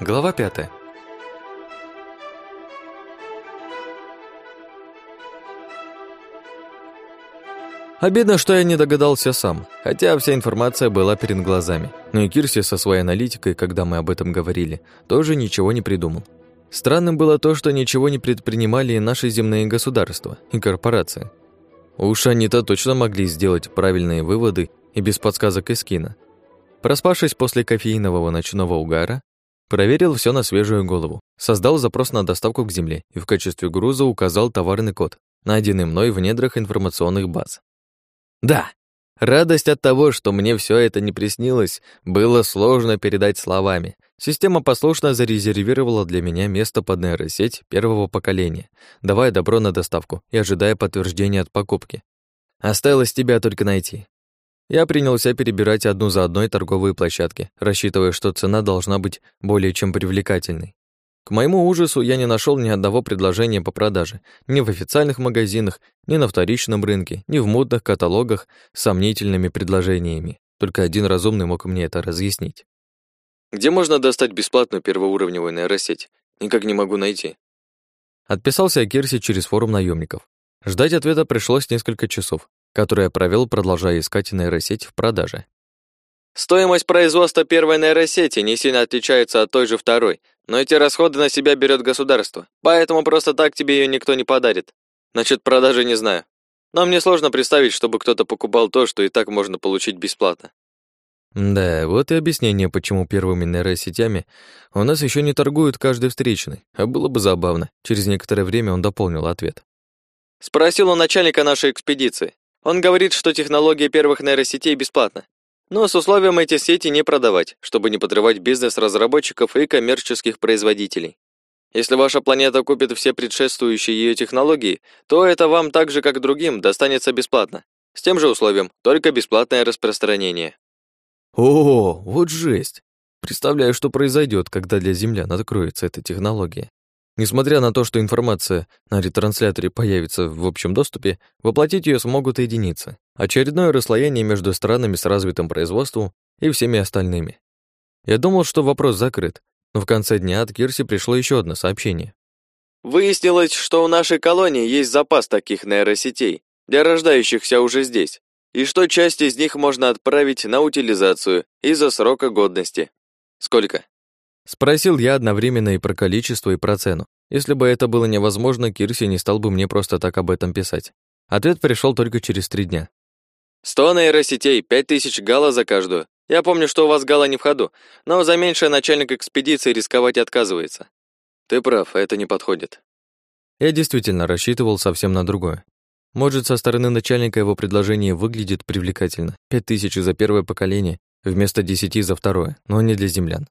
Глава пятая. Обидно, что я не догадался сам, хотя вся информация была перед глазами. Но и Кирси со своей аналитикой, когда мы об этом говорили, тоже ничего не придумал. Странным было то, что ничего не предпринимали и наши земные государства, и корпорации. Уж они-то точно могли сделать правильные выводы и без подсказок из кино. Проспавшись после кофеинового ночного угара, проверил все на свежую голову, создал запрос на доставку к земле и в качестве груза указал товарный код, найденный мной в недрах информационных баз. Да, радость от того, что мне все это не приснилось, было сложно передать словами. Система послушно зарезервировала для меня место под нейросеть первого поколения, давая добро на доставку и ожидая подтверждения от покупки. Осталось тебя только найти. Я принялся перебирать одну за одной торговые площадки, рассчитывая, что цена должна быть более чем привлекательной. К моему ужасу я не нашел ни одного предложения по продаже, ни в официальных магазинах, ни на вторичном рынке, ни в модных каталогах с сомнительными предложениями. Только один разумный мог мне это разъяснить. Где можно достать бесплатную первоуровневую нейросеть? Никак не могу найти. Отписался я Кирси через форум наемников. Ждать ответа пришлось несколько часов, которые я провел, продолжая искать нейросеть в продаже. Стоимость производства первой нейросети не сильно отличается от той же второй, но эти расходы на себя берет государство, поэтому просто так тебе ее никто не подарит. Насчет продажи не знаю. Но мне сложно представить, чтобы кто-то покупал то, что и так можно получить бесплатно. Да, вот и объяснение, почему первыми нейросетями у нас еще не торгуют каждый встречный, а было бы забавно. Через некоторое время он дополнил ответ. Спросил у начальника нашей экспедиции. Он говорит, что технология первых нейросетей бесплатна, но с условием эти сети не продавать, чтобы не подрывать бизнес разработчиков и коммерческих производителей. Если ваша планета купит все предшествующие ее технологии, то это вам так же, как другим, достанется бесплатно. С тем же условием, только бесплатное распространение. О, вот жесть. Представляю, что произойдет, когда для землян откроется эта технология. Несмотря на то, что информация на ретрансляторе появится в общем доступе, воплотить ее смогут единицы. Очередное расслоение между странами с развитым производством и всеми остальными. Я думал, что вопрос закрыт, но в конце дня от Кирси пришло еще одно сообщение. Выяснилось, что у нашей колонии есть запас таких нейросетей, для рождающихся уже здесь, и что часть из них можно отправить на утилизацию из-за срока годности. Сколько? Спросил я одновременно и про количество, и про цену. Если бы это было невозможно, Кирси не стал бы мне просто так об этом писать. Ответ пришел только через три дня. «Сто нейросетей, пять тысяч гала за каждую. Я помню, что у вас гала не в ходу, но за меньшее начальник экспедиции рисковать отказывается». «Ты прав, это не подходит». Я действительно рассчитывал совсем на другое. Может, со стороны начальника его предложение выглядит привлекательно. Пять тысяч за первое поколение, вместо десяти за второе, но не для землян.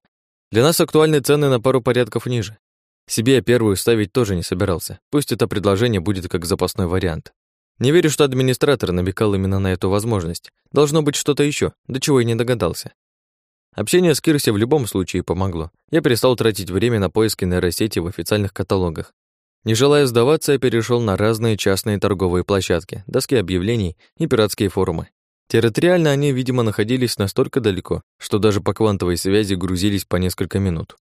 Для нас актуальны цены на пару порядков ниже. Себе я первую ставить тоже не собирался. Пусть это предложение будет как запасной вариант. Не верю, что администратор намекал именно на эту возможность. Должно быть что-то еще, до чего я не догадался. Общение с Кирси в любом случае помогло. Я перестал тратить время на поиски нейросети в официальных каталогах. Не желая сдаваться, я перешел на разные частные торговые площадки, доски объявлений и пиратские форумы. Территориально они, видимо, находились настолько далеко, что даже по квантовой связи грузились по несколько минут.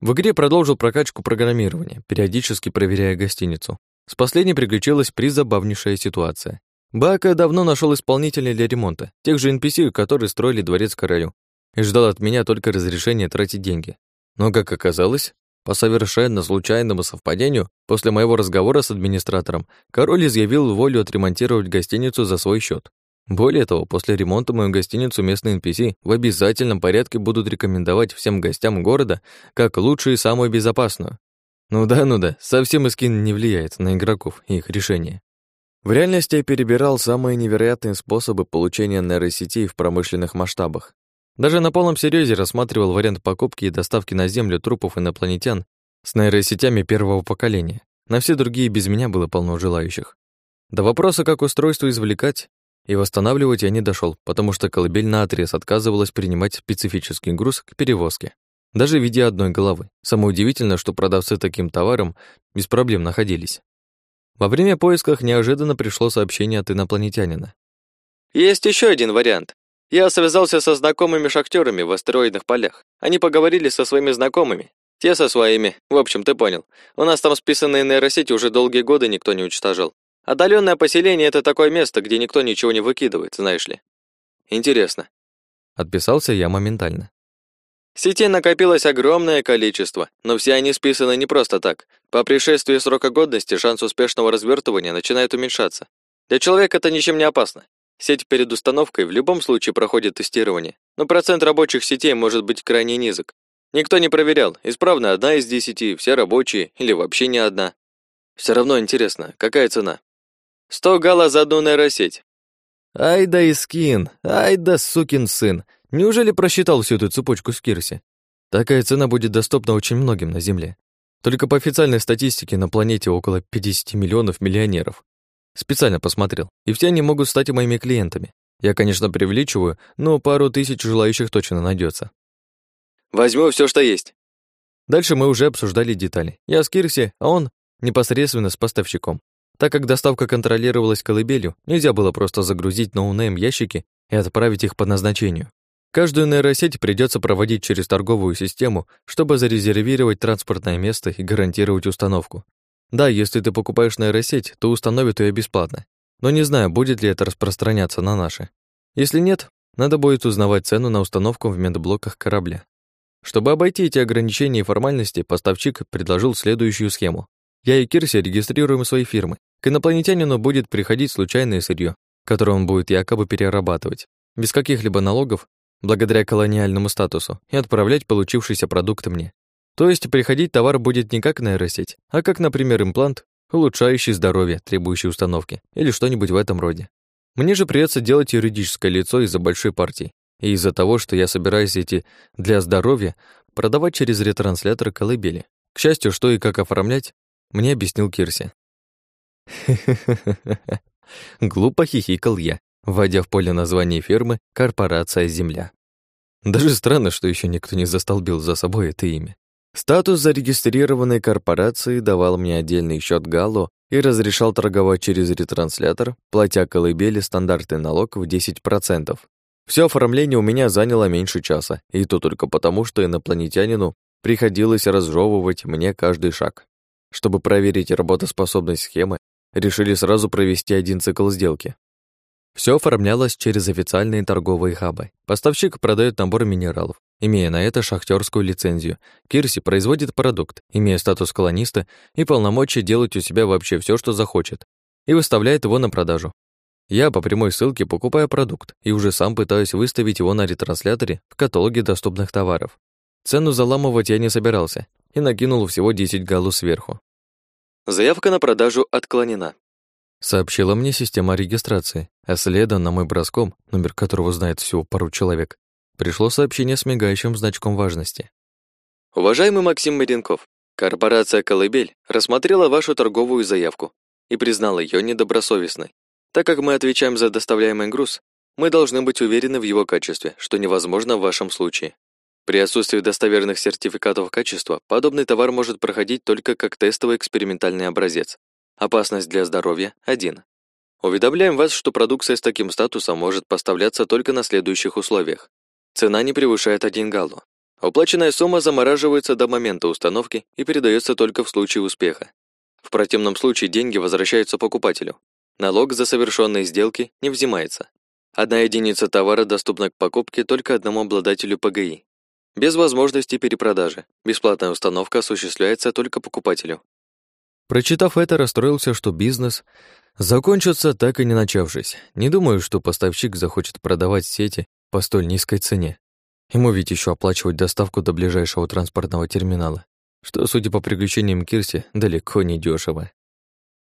В игре продолжил прокачку программирования, периодически проверяя гостиницу. С последней приключилась призабавнейшая ситуация. Бака давно нашел исполнителя для ремонта, тех же NPC, которые строили дворец королю, и ждал от меня только разрешения тратить деньги. Но, как оказалось, по совершенно случайному совпадению, после моего разговора с администратором, король изъявил волю отремонтировать гостиницу за свой счет. Более того, после ремонта мою гостиницу местные NPC в обязательном порядке будут рекомендовать всем гостям города как лучшую и самую безопасную. Ну да, ну да, совсем Искин не влияет на игроков и их решения. В реальности я перебирал самые невероятные способы получения нейросетей в промышленных масштабах. Даже на полном серьезе рассматривал вариант покупки и доставки на Землю трупов инопланетян с нейросетями первого поколения. На все другие без меня было полно желающих. До вопроса, как устройство извлекать, и восстанавливать я не дошел, потому что колыбель наотрез отказывалась принимать специфический груз к перевозке. Даже в виде одной головы. Самое удивительное, что продавцы таким товаром без проблем находились. Во время поисков неожиданно пришло сообщение от инопланетянина. «Есть еще один вариант. Я связался со знакомыми шахтерами в астероидных полях. Они поговорили со своими знакомыми, Те со своими. В общем, ты понял. У нас там списанные нейросети уже долгие годы никто не уничтожал. Отдаленное поселение — это такое место, где никто ничего не выкидывает, знаешь ли. Интересно. Отписался я моментально. Сетей накопилось огромное количество, но все они списаны не просто так. По пришествии срока годности шанс успешного развертывания начинает уменьшаться. Для человека это ничем не опасно. Сеть перед установкой в любом случае проходит тестирование, но процент рабочих сетей может быть крайне низок. Никто не проверял, исправна одна из десяти, все рабочие или вообще не одна. Все равно интересно, какая цена? Сто гала за одну нейросеть. Ай да и скин, ай да сукин сын. Неужели просчитал всю эту цепочку с Кирси? Такая цена будет доступна очень многим на Земле. Только по официальной статистике на планете около 50 миллионов миллионеров. Специально посмотрел, и все они могут стать моими клиентами. Я, конечно, преувеличиваю, но пару тысяч желающих точно найдется. Возьму все, что есть. Дальше мы уже обсуждали детали. Я с Кирси, а он непосредственно с поставщиком. Так как доставка контролировалась колыбелью, нельзя было просто загрузить ноунейм ящики и отправить их по назначению. Каждую нейросеть придется проводить через торговую систему, чтобы зарезервировать транспортное место и гарантировать установку. Да, если ты покупаешь нейросеть, то установят ее бесплатно. Но не знаю, будет ли это распространяться на наши. Если нет, надо будет узнавать цену на установку в медблоках корабля. Чтобы обойти эти ограничения и формальности, поставщик предложил следующую схему. Я и Кирси регистрируем свои фирмы. К инопланетянину будет приходить случайное сырье, которое он будет якобы перерабатывать, без каких-либо налогов, благодаря колониальному статусу, и отправлять получившийся продукт мне. То есть приходить товар будет не как нейросеть, а как, например, имплант, улучшающий здоровье, требующий установки, или что-нибудь в этом роде. Мне же придется делать юридическое лицо из-за большой партии, и из-за того, что я собираюсь эти «для здоровья» продавать через ретранслятор колыбели. К счастью, что и как оформлять, мне объяснил Кирси. Глупо хихикал я, вводя в поле название фирмы «Корпорация Земля». Даже странно, что еще никто не застолбил за собой это имя. Статус зарегистрированной корпорации давал мне отдельный счет Галло и разрешал торговать через ретранслятор, платя колыбели стандартный налог в 10%. Все оформление у меня заняло меньше часа, и то только потому, что инопланетянину приходилось разжевывать мне каждый шаг. Чтобы проверить работоспособность схемы, решили сразу провести один цикл сделки. Все оформлялось через официальные торговые хабы. Поставщик продает набор минералов, имея на это шахтерскую лицензию. Кирси производит продукт, имея статус колониста и полномочия делать у себя вообще все, что захочет, и выставляет его на продажу. Я по прямой ссылке покупаю продукт и уже сам пытаюсь выставить его на ретрансляторе в каталоге доступных товаров. Цену заламывать я не собирался и накинул всего 10 галу сверху. Заявка на продажу отклонена. Сообщила мне система регистрации, а следом на мой броском, номер которого знает всего пару человек, пришло сообщение с мигающим значком важности. Уважаемый Максим Маренков, корпорация «Колыбель» рассмотрела вашу торговую заявку и признала ее недобросовестной. Так как мы отвечаем за доставляемый груз, мы должны быть уверены в его качестве, что невозможно в вашем случае. При отсутствии достоверных сертификатов качества подобный товар может проходить только как тестовый экспериментальный образец. Опасность для здоровья – 1. Уведомляем вас, что продукция с таким статусом может поставляться только на следующих условиях. Цена не превышает 1 галлу. Уплаченная сумма замораживается до момента установки и передается только в случае успеха. В противном случае деньги возвращаются покупателю. Налог за совершенные сделки не взимается. Одна единица товара доступна к покупке только одному обладателю ПГИ. Без возможности перепродажи. Бесплатная установка осуществляется только покупателю. Прочитав это, расстроился, что бизнес закончится, так и не начавшись. Не думаю, что поставщик захочет продавать сети по столь низкой цене. Ему ведь еще оплачивать доставку до ближайшего транспортного терминала, что, судя по приключениям Кирси, далеко не дешево.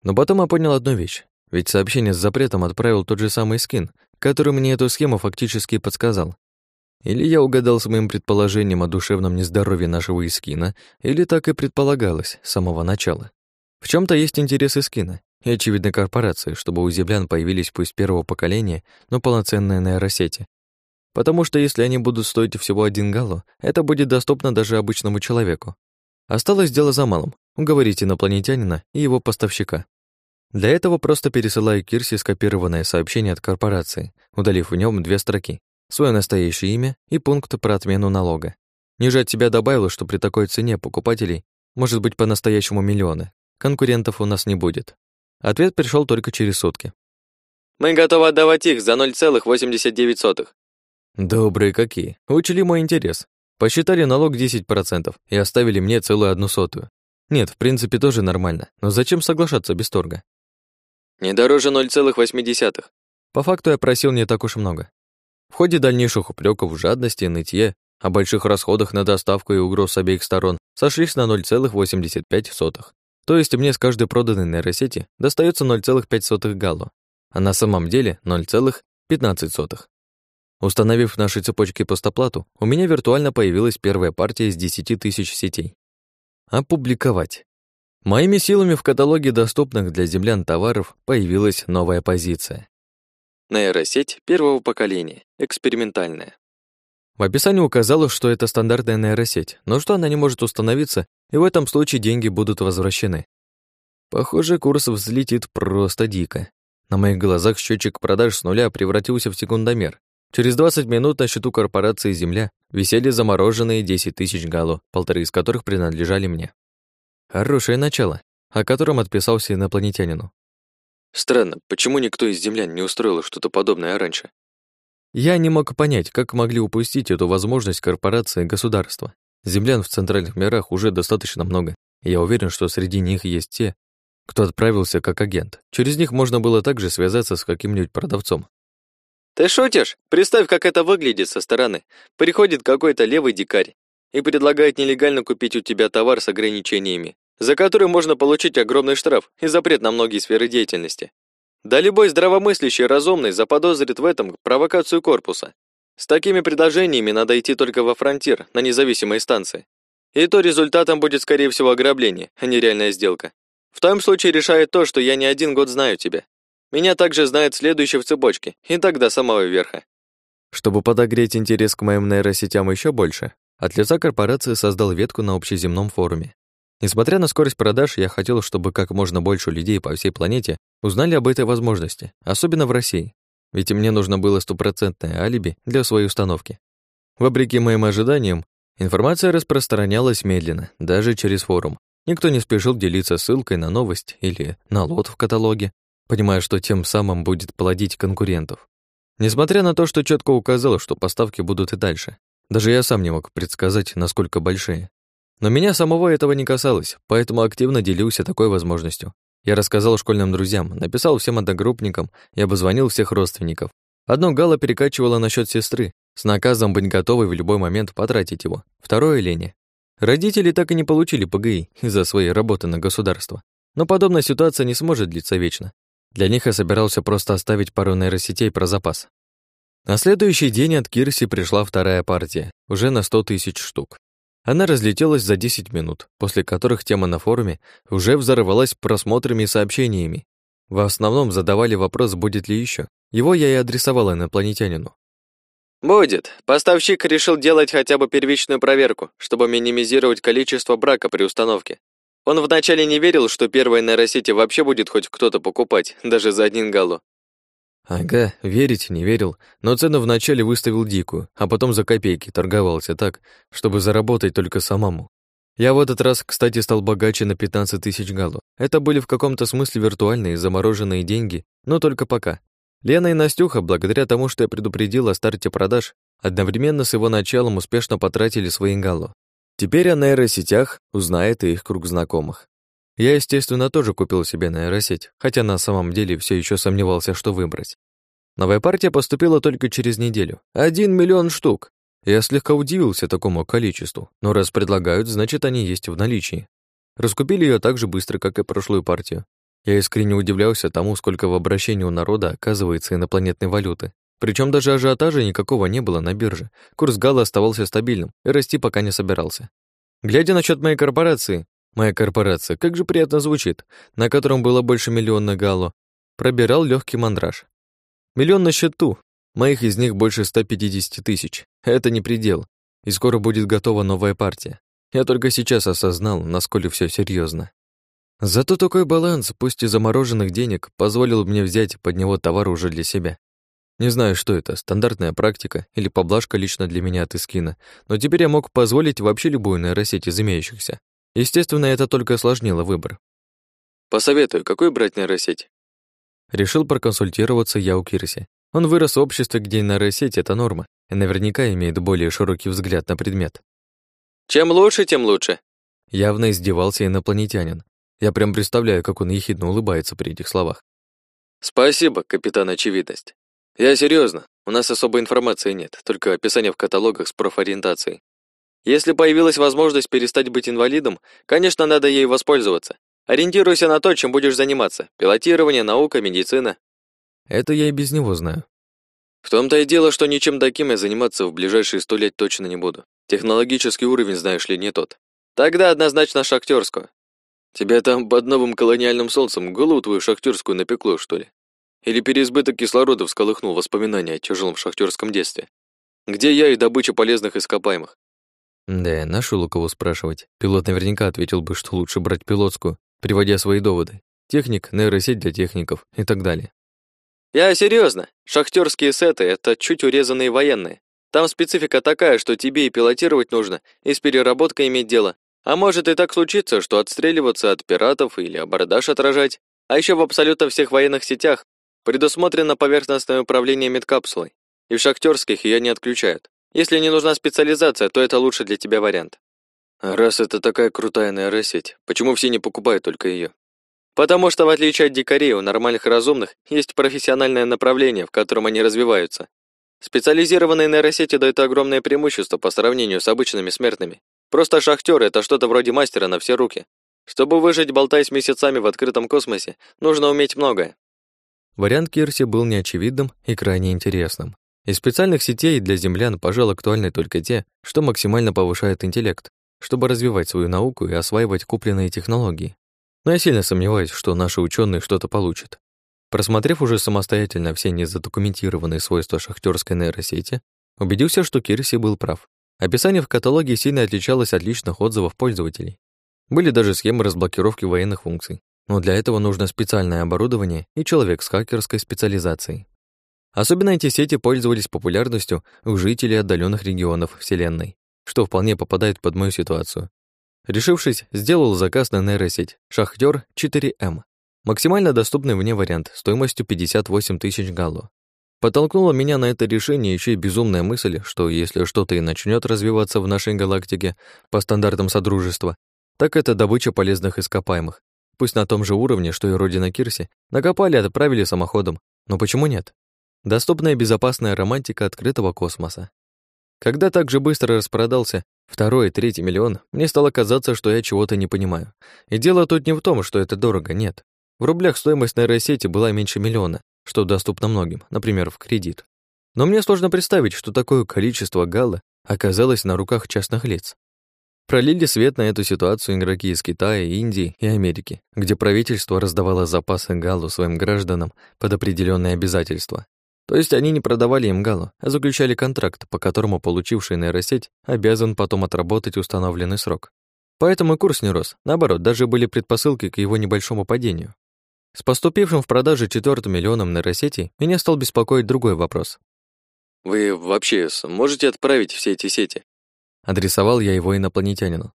Но потом я понял одну вещь. Ведь сообщение с запретом отправил тот же самый скин, который мне эту схему фактически подсказал. Или я угадал с моим предположением о душевном нездоровье нашего Искина, или так и предполагалось с самого начала. В чем то есть интересы Скина и, очевидно, корпорации, чтобы у землян появились пусть первого поколения, но полноценные нейросети. Потому что если они будут стоить всего один галло, это будет доступно даже обычному человеку. Осталось дело за малым — уговорить инопланетянина и его поставщика. Для этого просто пересылаю Кирсе скопированное сообщение от корпорации, удалив в нем две строки, свое настоящее имя и пункт про отмену налога. Ниже от себя добавила, что при такой цене покупателей может быть по-настоящему миллионы. Конкурентов у нас не будет. Ответ пришел только через сутки. Мы готовы отдавать их за 0,89. Добрые какие. Учли мой интерес. Посчитали налог 10% и оставили мне целую одну сотую. Нет, в принципе, тоже нормально. Но зачем соглашаться без торга? Не дороже 0,8. По факту я просил не так уж много. В ходе дальнейших упреков, жадности, нытье, о больших расходах на доставку и угроз с обеих сторон сошлись на 0,85. То есть мне с каждой проданной нейросети достается 0,5 галло а на самом деле 0,15. Установив в нашей цепочке постоплату, у меня виртуально появилась первая партия из 10 тысяч сетей. Опубликовать. Моими силами в каталоге доступных для землян товаров появилась новая позиция. Нейросеть первого поколения, экспериментальная. В описании указалось, что это стандартная нейросеть, но что она не может установиться, и в этом случае деньги будут возвращены. Похоже, курс взлетит просто дико. На моих глазах счетчик продаж с нуля превратился в секундомер. Через 20 минут на счету корпорации «Земля» висели замороженные 10 тысяч галло, полторы из которых принадлежали мне. Хорошее начало, о котором отписался инопланетянину. Странно, почему никто из землян не устроил что-то подобное раньше? Я не мог понять, как могли упустить эту возможность корпорации и государства. Землян в центральных мирах уже достаточно много, и я уверен, что среди них есть те, кто отправился как агент. Через них можно было также связаться с каким-нибудь продавцом. Ты шутишь? Представь, как это выглядит со стороны. Приходит какой-то левый дикарь и предлагает нелегально купить у тебя товар с ограничениями, за который можно получить огромный штраф и запрет на многие сферы деятельности. Да любой здравомыслящий разумный заподозрит в этом провокацию корпуса. С такими предложениями надо идти только во фронтир, на независимой станции. И то результатом будет, скорее всего, ограбление, а не реальная сделка. В том случае решает то, что я не один год знаю тебя. Меня также знает следующий в цепочке, и так до самого верха. Чтобы подогреть интерес к моим нейросетям еще больше, от лица корпорации создал ветку на общеземном форуме. Несмотря на скорость продаж, я хотел, чтобы как можно больше людей по всей планете узнали об этой возможности, особенно в России. Ведь мне нужно было стопроцентное алиби для своей установки. Вопреки моим ожиданиям, информация распространялась медленно, даже через форум, Никто не спешил делиться ссылкой на новость или на лот в каталоге, понимая, что тем самым будет плодить конкурентов. Несмотря на то, что четко указало, что поставки будут и дальше. Даже я сам не мог предсказать, насколько большие. Но меня самого этого не касалось, поэтому активно делился такой возможностью. Я рассказал школьным друзьям, написал всем одногруппникам и обозвонил всех родственников. Одно Гала перекачивала на счет сестры, с наказом быть готовой в любой момент потратить его. Второе — Лене. Родители так и не получили ПГИ из-за своей работы на государство. Но подобная ситуация не сможет длиться вечно. Для них я собирался просто оставить пару нейросетей про запас. На следующий день от Кирси пришла вторая партия, уже на 100 тысяч штук. Она разлетелась за 10 минут, после которых тема на форуме уже взорвалась просмотрами и сообщениями. В основном задавали вопрос, будет ли еще. Его я и адресовал инопланетянину. Будет. Поставщик решил делать хотя бы первичную проверку, чтобы минимизировать количество брака при установке. Он вначале не верил, что первой нейросети вообще будет хоть кто-то покупать, даже за один галло. Ага, верить не верил, но цену вначале выставил дикую, а потом за копейки торговался так, чтобы заработать только самому. Я в этот раз, кстати, стал богаче на 15 тысяч галло. Это были в каком-то смысле виртуальные замороженные деньги, но только пока. Лена и Настюха, благодаря тому, что я предупредил о старте продаж, одновременно с его началом успешно потратили свои галло. Теперь о нейросетях узнает и их круг знакомых. Я, естественно, тоже купил себе нейросеть, хотя на самом деле все еще сомневался, что выбрать. Новая партия поступила только через неделю. Один миллион штук. Я слегка удивился такому количеству, но раз предлагают, значит, они есть в наличии. Раскупили ее так же быстро, как и прошлую партию. Я искренне удивлялся тому, сколько в обращении у народа оказывается инопланетной валюты. Причем даже ажиотажа никакого не было на бирже. Курс Гала оставался стабильным и расти пока не собирался. Глядя на счет моей корпорации, моя корпорация, как же приятно звучит, на котором было больше миллиона Гало, пробирал легкий мандраж. Миллион на счету, моих из них больше 150 тысяч. Это не предел, и скоро будет готова новая партия. Я только сейчас осознал, насколько все серьезно. Зато такой баланс, пусть и замороженных денег, позволил мне взять под него товар уже для себя. Не знаю, что это, стандартная практика или поблажка лично для меня от Искина, но теперь я мог позволить вообще любую нейросеть из имеющихся. Естественно, это только осложнило выбор. Посоветую, какую брать нейросеть? Решил проконсультироваться я у Кирси. Он вырос в обществе, где нейросеть — это норма, и наверняка имеет более широкий взгляд на предмет. Чем лучше, тем лучше. Явно издевался инопланетянин. Я прям представляю, как он ехидно улыбается при этих словах. Спасибо, капитан Очевидность. Я серьезно, у нас особой информации нет, только описание в каталогах с профориентацией. Если появилась возможность перестать быть инвалидом, конечно, надо ей воспользоваться. Ориентируйся на то, чем будешь заниматься. Пилотирование, наука, медицина. Это я и без него знаю. В том-то и дело, что ничем таким я заниматься в ближайшие сто лет точно не буду. Технологический уровень, знаешь ли, не тот. Тогда однозначно шахтерскую. Тебя там под новым колониальным солнцем голову твою шахтерскую напекло, что ли? Или переизбыток кислорода всколыхнул воспоминания о тяжелом шахтерском детстве? Где я и добыча полезных ископаемых? Да, нашел у кого спрашивать. Пилот наверняка ответил бы, что лучше брать пилотскую, приводя свои доводы. Техник, нейросеть для техников и так далее. Я серьезно. Шахтерские сеты — это чуть урезанные военные. Там специфика такая, что тебе и пилотировать нужно, и с переработкой иметь дело. А может и так случиться, что отстреливаться от пиратов или абордаж отражать. А еще в абсолютно всех военных сетях предусмотрено поверхностное управление медкапсулой. И в шахтерских ее не отключают. Если не нужна специализация, то это лучше для тебя вариант. раз это такая крутая нейросеть, почему все не покупают только ее? Потому что, в отличие от дикарей, у нормальных разумных есть профессиональное направление, в котором они развиваются. Специализированные нейросети дают огромное преимущество по сравнению с обычными смертными. Просто шахтер — это что-то вроде мастера на все руки. Чтобы выжить, болтаясь месяцами в открытом космосе, нужно уметь многое. Вариант Кирси был неочевидным и крайне интересным. Из специальных сетей для землян, пожалуй, актуальны только те, что максимально повышают интеллект, чтобы развивать свою науку и осваивать купленные технологии. Но я сильно сомневаюсь, что наши ученые что-то получат. Просмотрев уже самостоятельно все незадокументированные свойства шахтерской нейросети, убедился, что Кирси был прав. Описание в каталоге сильно отличалось от личных отзывов пользователей. Были даже схемы разблокировки военных функций, но для этого нужно специальное оборудование и человек с хакерской специализацией. Особенно эти сети пользовались популярностью у жителей отдаленных регионов Вселенной, что вполне попадает под мою ситуацию. Решившись, сделал заказ на нейросеть «Шахтер 4М». Максимально доступный мне вариант стоимостью 58 тысяч галло. Подтолкнула меня на это решение еще и безумная мысль, что если что-то и начнет развиваться в нашей галактике по стандартам Содружества, так это добыча полезных ископаемых. Пусть на том же уровне, что и родина Кирси, накопали и отправили самоходом, но почему нет? Доступная безопасная романтика открытого космоса. Когда так же быстро распродался второй и третий миллион, мне стало казаться, что я чего-то не понимаю. И дело тут не в том, что это дорого, нет. В рублях стоимость нейросети была меньше миллиона, что доступно многим, например, в кредит. Но мне сложно представить, что такое количество гала оказалось на руках частных лиц. Пролили свет на эту ситуацию игроки из Китая, Индии и Америки, где правительство раздавало запасы галу своим гражданам под определенные обязательства. То есть они не продавали им галу, а заключали контракт, по которому получивший нейросеть обязан потом отработать установленный срок. Поэтому курс не рос, наоборот, даже были предпосылки к его небольшому падению. С поступившим в продаже четвертым миллионом нейросетей меня стал беспокоить другой вопрос. «Вы вообще можете отправить все эти сети?» Адресовал я его инопланетянину.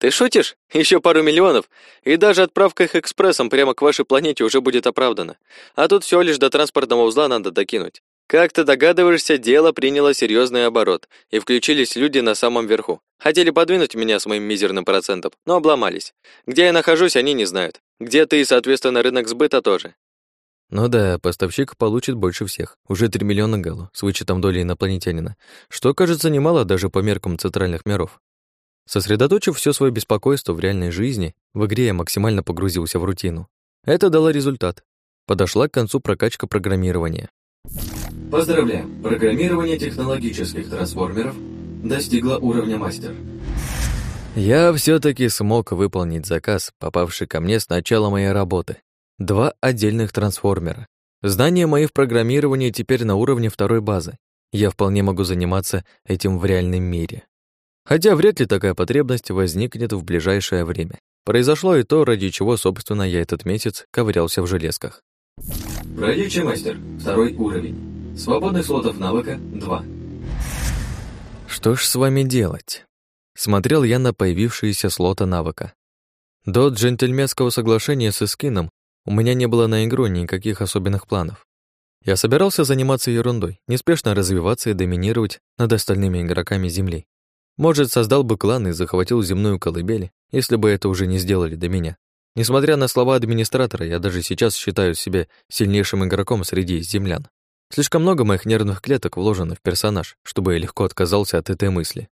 «Ты шутишь? Еще пару миллионов, и даже отправка их экспрессом прямо к вашей планете уже будет оправдана. А тут всего лишь до транспортного узла надо докинуть. Как ты догадываешься, дело приняло серьезный оборот, и включились люди на самом верху. Хотели подвинуть меня с моим мизерным процентом, но обломались. Где я нахожусь, они не знают. Где ты и, соответственно, рынок сбыта тоже. Ну да, поставщик получит больше всех. Уже 3 миллиона галу, с вычетом доли инопланетянина, что, кажется, немало даже по меркам центральных миров. Сосредоточив все свое беспокойство в реальной жизни, в игре я максимально погрузился в рутину. Это дало результат. Подошла к концу прокачка программирования. Поздравляем! Программирование технологических трансформеров достигло уровня мастер. Я все таки смог выполнить заказ, попавший ко мне с начала моей работы. Два отдельных трансформера. Знания мои в программировании теперь на уровне второй базы. Я вполне могу заниматься этим в реальном мире. Хотя вряд ли такая потребность возникнет в ближайшее время. Произошло и то, ради чего, собственно, я этот месяц ковырялся в железках. Пройдите мастер, второй уровень. Свободных слотов навыка 2. Что ж с вами делать? Смотрел я на появившиеся слоты навыка. До джентльменского соглашения с Искином у меня не было на игру никаких особенных планов. Я собирался заниматься ерундой, неспешно развиваться и доминировать над остальными игроками Земли. Может, создал бы клан и захватил земную колыбель, если бы это уже не сделали до меня. Несмотря на слова администратора, я даже сейчас считаю себя сильнейшим игроком среди землян. Слишком много моих нервных клеток вложено в персонаж, чтобы я легко отказался от этой мысли.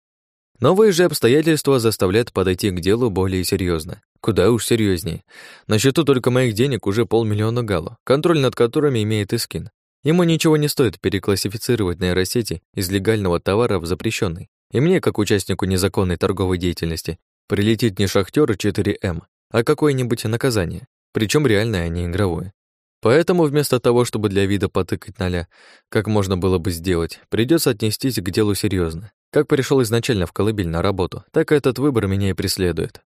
Новые же обстоятельства заставляют подойти к делу более серьезно. Куда уж серьезнее. На счету только моих денег уже полмиллиона галу, контроль над которыми имеет Искин. Ему ничего не стоит переклассифицировать нейросети из легального товара в запрещенный. И мне, как участнику незаконной торговой деятельности, прилетит не шахтер 4М, а какое-нибудь наказание, причем реальное, а не игровое. Поэтому вместо того, чтобы для вида потыкать ноля, как можно было бы сделать, придется отнестись к делу серьезно. Как пришел изначально в колыбель на работу, так этот выбор меня и преследует.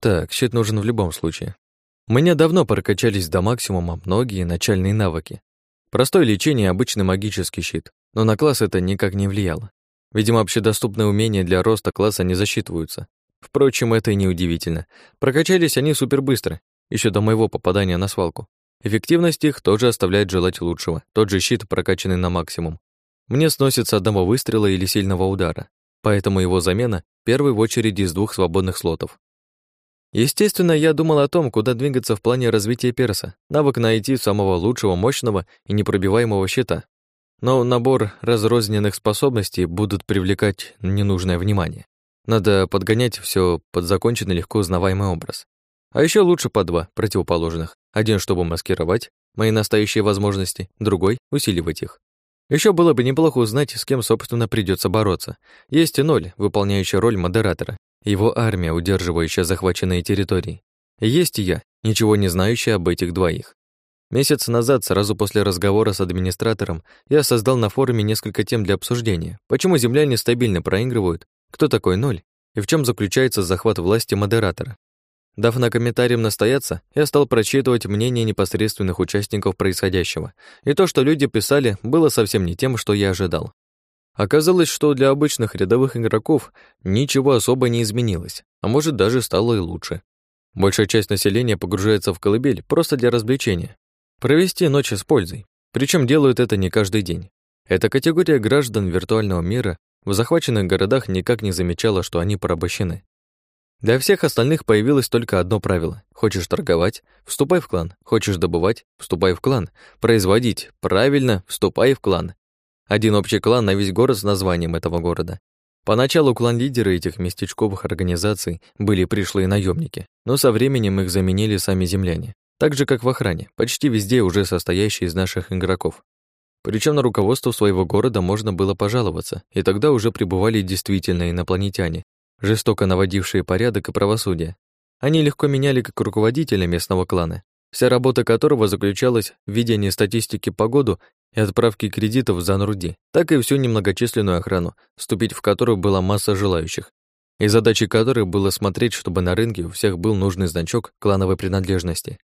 Так, щит нужен в любом случае. У меня давно прокачались до максимума многие начальные навыки. Простое лечение обычный магический щит, но на класс это никак не влияло. Видимо, общедоступные умения для роста класса не засчитываются. Впрочем, это и не удивительно. Прокачались они супер быстро, еще до моего попадания на свалку. Эффективность их тоже оставляет желать лучшего, тот же щит, прокачанный на максимум. Мне сносит с одного выстрела или сильного удара, поэтому его замена первый в очереди из двух свободных слотов. Естественно, я думал о том, куда двигаться в плане развития перса, навык найти самого лучшего, мощного и непробиваемого щита. Но набор разрозненных способностей будут привлекать ненужное внимание. Надо подгонять все под законченный легко узнаваемый образ. А еще лучше по два противоположных. Один, чтобы маскировать мои настоящие возможности, другой — усиливать их. Еще было бы неплохо узнать, с кем, собственно, придется бороться. Есть и ноль, выполняющий роль модератора, его армия, удерживающая захваченные территории. И есть и я, ничего не знающий об этих двоих. Месяц назад, сразу после разговора с администратором, я создал на форуме несколько тем для обсуждения. Почему земляне стабильно проигрывают, кто такой ноль и в чем заключается захват власти модератора. Дав на комментариям настояться, я стал прочитывать мнение непосредственных участников происходящего, и то, что люди писали, было совсем не тем, что я ожидал. Оказалось, что для обычных рядовых игроков ничего особо не изменилось, а может даже стало и лучше. Большая часть населения погружается в колыбель просто для развлечения. Провести ночь с пользой. Причем делают это не каждый день. Эта категория граждан виртуального мира в захваченных городах никак не замечала, что они порабощены. Для всех остальных появилось только одно правило. Хочешь торговать – вступай в клан. Хочешь добывать – вступай в клан. Производить – правильно, вступай в клан. Один общий клан на весь город с названием этого города. Поначалу клан-лидеры этих местечковых организаций были пришлые наемники, но со временем их заменили сами земляне. Так же, как в охране, почти везде уже состоящие из наших игроков. Причем на руководство своего города можно было пожаловаться, и тогда уже прибывали действительно инопланетяне, жестоко наводившие порядок и правосудие. Они легко меняли как руководителя местного клана, вся работа которого заключалась в ведении статистики по году и отправке кредитов за нруди, так и всю немногочисленную охрану, вступить в которую была масса желающих, и задачей которой было смотреть, чтобы на рынке у всех был нужный значок клановой принадлежности.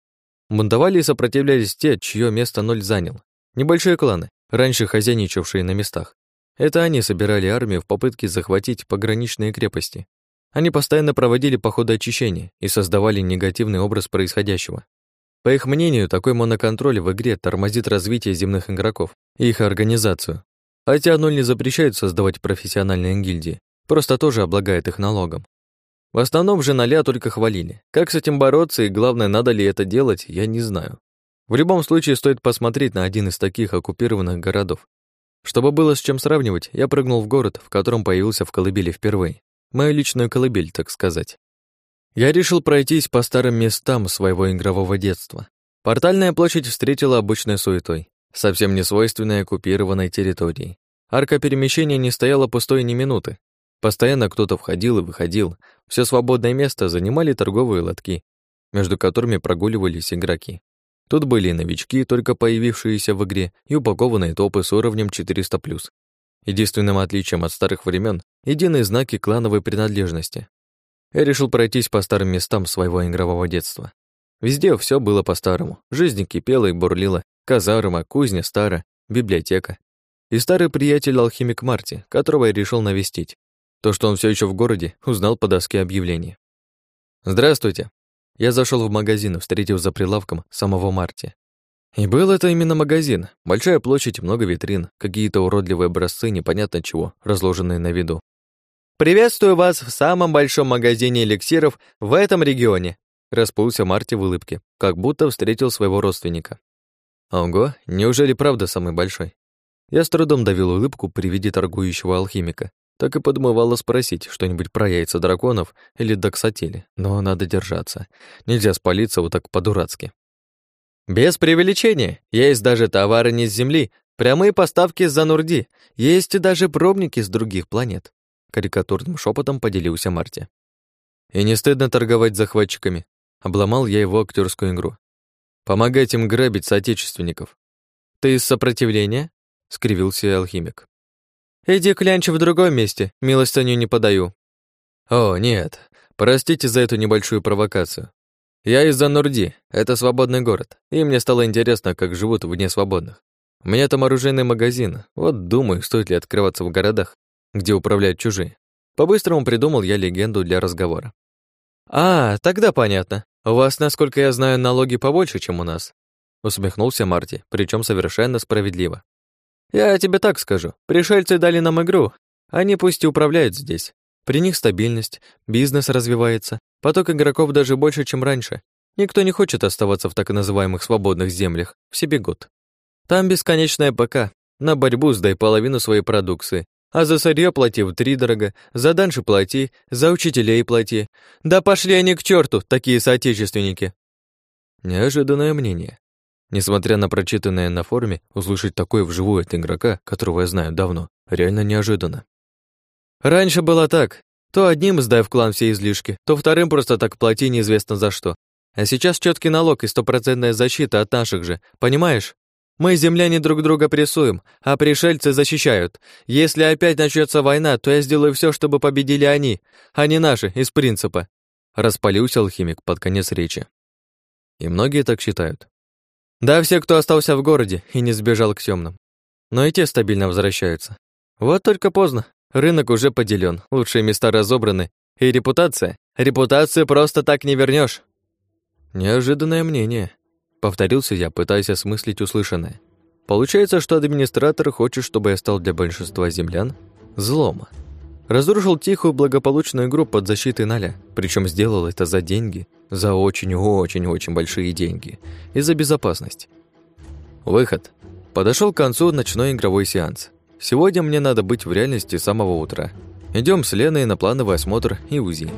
Бунтовали и сопротивлялись те, чье место ноль занял. Небольшие кланы, раньше хозяйничавшие на местах, это они собирали армию в попытке захватить пограничные крепости. Они постоянно проводили походы очищения и создавали негативный образ происходящего. По их мнению, такой моноконтроль в игре тормозит развитие земных игроков и их организацию. Хотя ноль не запрещает создавать профессиональные гильдии, просто тоже облагает их налогом. В основном же ноля только хвалили. Как с этим бороться и, главное, надо ли это делать, я не знаю. В любом случае, стоит посмотреть на один из таких оккупированных городов чтобы было с чем сравнивать, я прыгнул в город, в котором появился в колыбели впервые. Мою личную колыбель, так сказать. Я решил пройтись по старым местам своего игрового детства. Портальная площадь встретила обычной суетой, совсем не свойственной оккупированной территории. Арка перемещения не стояла пустой ни минуты. Постоянно кто-то входил и выходил. Все свободное место занимали торговые лотки, между которыми прогуливались игроки. Тут были и новички, только появившиеся в игре, и упакованные топы с уровнем 400+. Единственным отличием от старых времен единые знаки клановой принадлежности. Я решил пройтись по старым местам своего игрового детства. Везде все было по-старому. Жизнь кипела и бурлила. Казарма, кузня стара, библиотека и старый приятель-алхимик Марти, которого я решил навестить. То, что он все еще в городе, узнал по доске объявлений. «Здравствуйте». Я зашел в магазин, встретив за прилавком самого Марти. И был это именно магазин. Большая площадь, много витрин, какие-то уродливые образцы непонятно чего, разложенные на виду. «Приветствую вас в самом большом магазине эликсиров в этом регионе», расплылся Марти в улыбке, как будто встретил своего родственника. Ого, неужели правда самый большой? Я с трудом давил улыбку при виде торгующего алхимика. Так и подмывало спросить что-нибудь про яйца драконов или доксатили, но надо держаться. Нельзя спалиться вот так по-дурацки. Без преувеличения. Есть даже товары не с Земли, прямые поставки с Занурди. Есть и даже пробники с других планет. Карикатурным шепотом поделился Марти. И не стыдно торговать захватчиками. Обломал я его актерскую игру. Помогать им грабить соотечественников. Ты из сопротивления? скривился алхимик. Иди клянчи в другом месте, милостыню не подаю. О, нет. Простите за эту небольшую провокацию. Я из-за Нурди, это свободный город, и мне стало интересно, как живут вне свободных. У меня там оружейный магазин, вот думаю, стоит ли открываться в городах, где управляют чужие. По-быстрому придумал я легенду для разговора. «А, тогда понятно. У вас, насколько я знаю, налоги побольше, чем у нас», усмехнулся Марти, причем совершенно справедливо. «Я тебе так скажу. Пришельцы дали нам игру. Они пусть и управляют здесь. При них стабильность, бизнес развивается, поток игроков даже больше, чем раньше. Никто не хочет оставаться в так называемых свободных землях, все бегут. Там бесконечная ПК, на борьбу сдай половину своей продукции, а за сырье плати в три дорого, за данши плати, за учителей плати. Да пошли они к черту, такие соотечественники. Неожиданное мнение. Несмотря на прочитанное на форуме, услышать такое вживую от игрока, которого я знаю давно, реально неожиданно. Раньше было так. То одним сдай в клан все излишки, то вторым просто так плати неизвестно за что. А сейчас четкий налог и стопроцентная защита от наших же, понимаешь? Мы, земляне, друг друга прессуем, а пришельцы защищают. Если опять начнется война, то я сделаю все, чтобы победили они, а не наши, из принципа. Распалился алхимик под конец речи. И многие так считают. Да, все, кто остался в городе и не сбежал к темным. Но и те стабильно возвращаются. Вот только поздно. Рынок уже поделен, лучшие места разобраны. И репутация? Репутацию просто так не вернешь. Неожиданное мнение. Повторился я, пытаясь осмыслить услышанное. Получается, что администратор хочет, чтобы я стал для большинства землян злом. Разрушил тихую благополучную игру под защитой ноля, причем сделал это за деньги, за очень-очень-очень большие деньги, и за безопасность. Выход. Подошел к концу ночной игровой сеанс. Сегодня мне надо быть в реальности с самого утра. Идем с Леной на плановый осмотр и УЗИ.